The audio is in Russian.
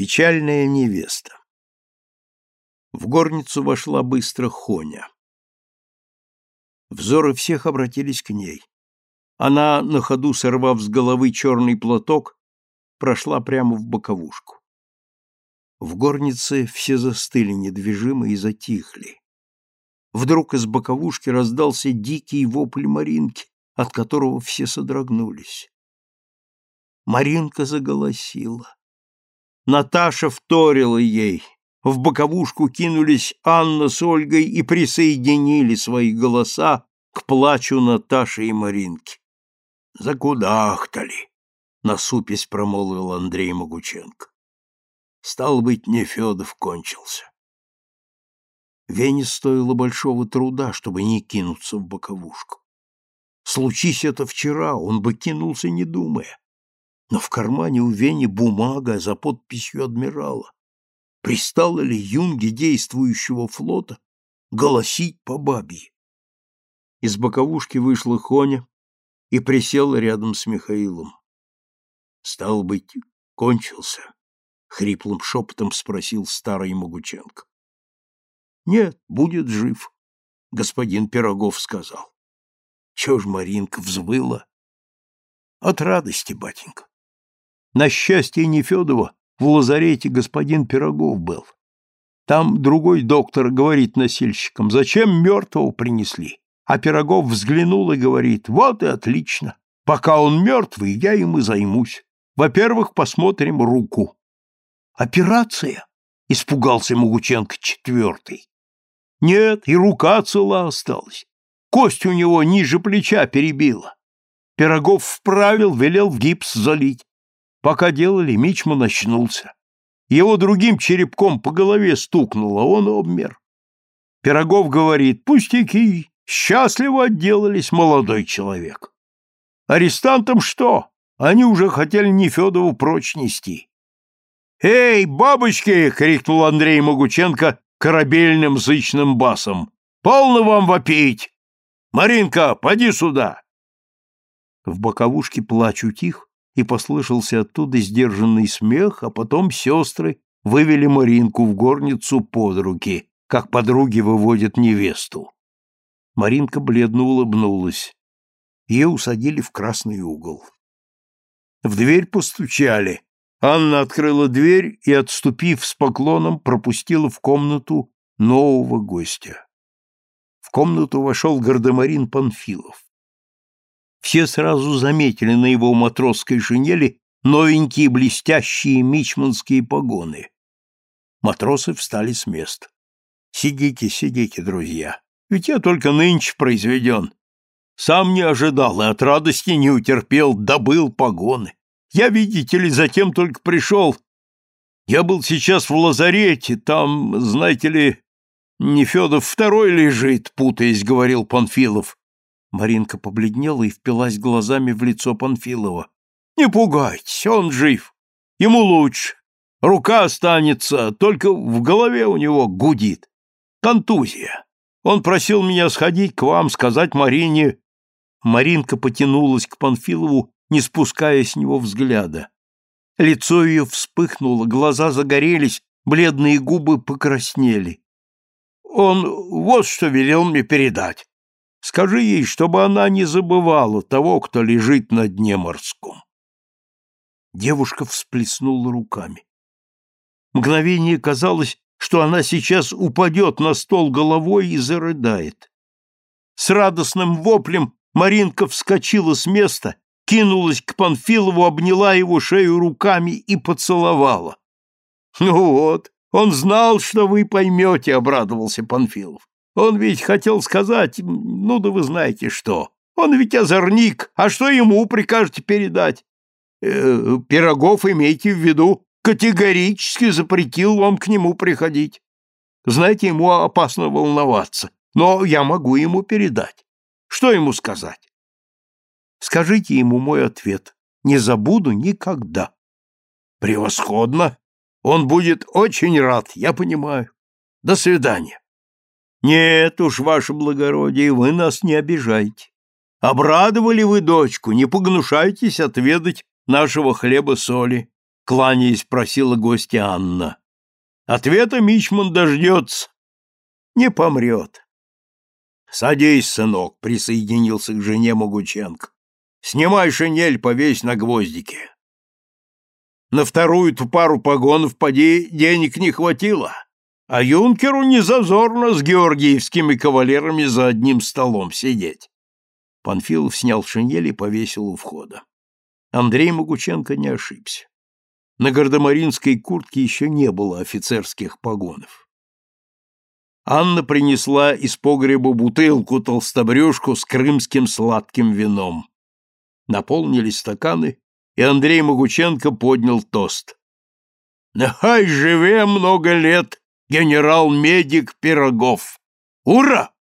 Печальная невеста. В горницу вошла быстро Хоня. Взоры всех обратились к ней. Она, на ходу сорвав с головы черный платок, прошла прямо в боковушку. В горнице все застыли недвижимо и затихли. Вдруг из боковушки раздался дикий вопль Маринки, от которого все содрогнулись. Маринка заголосила. Наташа вторила ей. В боковушку кинулись Анна с Ольгой и присоединили свои голоса к плачу Наташи и Маринки. «Закудахтали!» — насупясь промолвил Андрей Могученко. Стал быть, Нефедов кончился. Вене стоило большого труда, чтобы не кинуться в боковушку. Случись это вчера, он бы кинулся, не думая но в кармане у Вени бумага за подписью адмирала. Пристало ли юнге действующего флота голосить по бабье? Из боковушки вышла Хоня и присела рядом с Михаилом. Стал быть, кончился? Хриплым шепотом спросил старый Могученко. Нет, будет жив, господин Пирогов сказал. Чего ж Маринка взвыла? От радости, батенька. На счастье Нефедова в лазарете господин Пирогов был. Там другой доктор говорит носильщикам, зачем мертвого принесли? А Пирогов взглянул и говорит, вот и отлично. Пока он мертвый, я им и займусь. Во-первых, посмотрим руку. Операция? Испугался Могученко четвертый. Нет, и рука цела осталась. Кость у него ниже плеча перебила. Пирогов вправил, велел в гипс залить. Пока делали, Мичман очнулся. Его другим черепком по голове стукнуло, он обмер. Пирогов говорит, пустяки, счастливо отделались, молодой человек. Арестантам что? Они уже хотели Нефедову прочь нести. «Эй, бабочки!» — крикнул Андрей Могученко корабельным зычным басом. «Полно вам вопить! Маринка, поди сюда!» В боковушке плач утих, и послышался оттуда сдержанный смех, а потом сестры вывели Маринку в горницу под руки, как подруги выводят невесту. Маринка бледно улыбнулась. Ее усадили в красный угол. В дверь постучали. Анна открыла дверь и, отступив с поклоном, пропустила в комнату нового гостя. В комнату вошел гардемарин Панфилов. Все сразу заметили на его матросской шинели новенькие блестящие мичманские погоны. Матросы встали с мест. «Сидите, сидите, друзья, ведь я только нынче произведен. Сам не ожидал и от радости не утерпел, добыл погоны. Я, видите ли, затем только пришел. Я был сейчас в лазарете, там, знаете ли, Нефедов второй лежит, путаясь, говорил Панфилов. Маринка побледнела и впилась глазами в лицо Панфилова. «Не пугайтесь, он жив. Ему лучше. Рука останется, только в голове у него гудит. Контузия. Он просил меня сходить к вам, сказать Марине...» Маринка потянулась к Панфилову, не спуская с него взгляда. Лицо ее вспыхнуло, глаза загорелись, бледные губы покраснели. «Он вот что велел мне передать. Скажи ей, чтобы она не забывала того, кто лежит на дне морском. Девушка всплеснула руками. Мгновение казалось, что она сейчас упадет на стол головой и зарыдает. С радостным воплем Маринка вскочила с места, кинулась к Панфилову, обняла его шею руками и поцеловала. — Ну вот, он знал, что вы поймете, — обрадовался Панфилов. Он ведь хотел сказать, ну да вы знаете что. Он ведь озорник, а что ему прикажете передать? Э, Пирогов, имейте в виду, категорически запретил вам к нему приходить. Знаете, ему опасно волноваться, но я могу ему передать. Что ему сказать? Скажите ему мой ответ. Не забуду никогда. Превосходно. Он будет очень рад, я понимаю. До свидания. Нет уж, ваше благородие, вы нас не обижайте. Обрадовали вы дочку, не погнушайтесь отведать нашего хлеба-соли. кланяясь, просила гостья Анна. Ответа Мичман дождется. Не помрет. Садись, сынок, присоединился к жене Могученко. Снимай шинель, повесь на гвоздике. На вторую-то пару погонов поди денег не хватило, а юнкеру не зазорно с георгиевскими кавалерами за одним столом сидеть. Панфилов снял шинель и повесил у входа. Андрей Могученко не ошибся. На гардемаринской куртке еще не было офицерских погонов. Анна принесла из погреба бутылку толстобрюшку с крымским сладким вином. Наполнили стаканы, и Андрей Могученко поднял тост. «Нехай живе много лет генерал-медик Пирогов! Ура!»